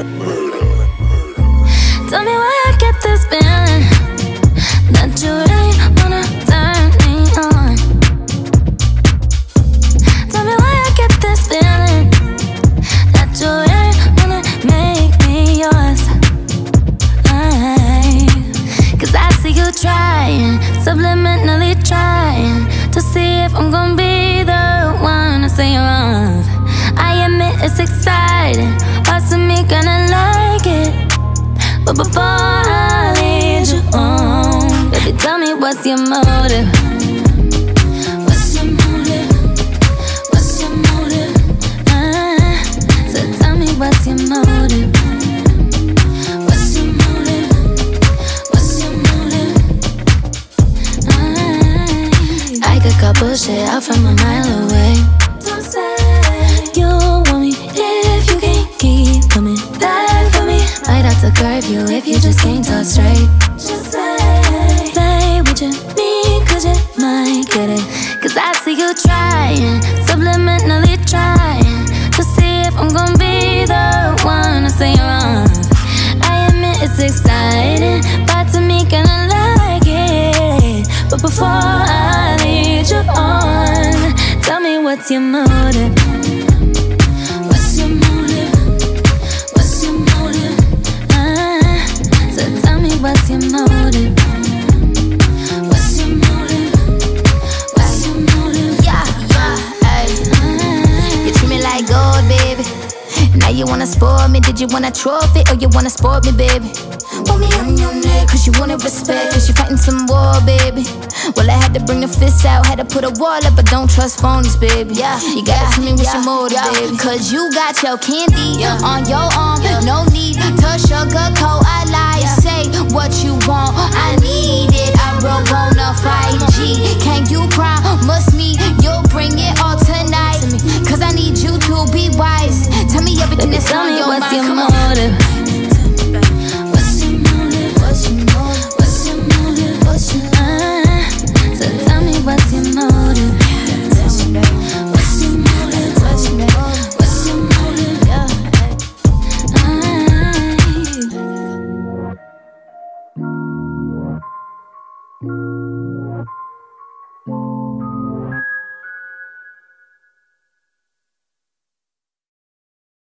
Tell me why I get this feeling. That you before I lead you on, baby, tell me what's your motive? What's your motive? What's your motive? Ah, you if you just can't talk straight. Just say, say what you need, cause you might get it. Cause I see you trying, subliminally trying to see if I'm gonna be the one to say wrong. I admit it's exciting, but to me, gonna like it. But before I lead you on, tell me what's your motive? You wanna spoil me, did you want a trophy or you wanna spoil me, baby? Want me on your neck, cause you wanna respect, cause you fighting some war, baby. Well, I had to bring the fists out, had to put a wall up, but don't trust phonies, baby. Yeah, you gotta tell me what's your motive, baby. Cause you got your candy on your arm, no need to sugarcoat. your mouth.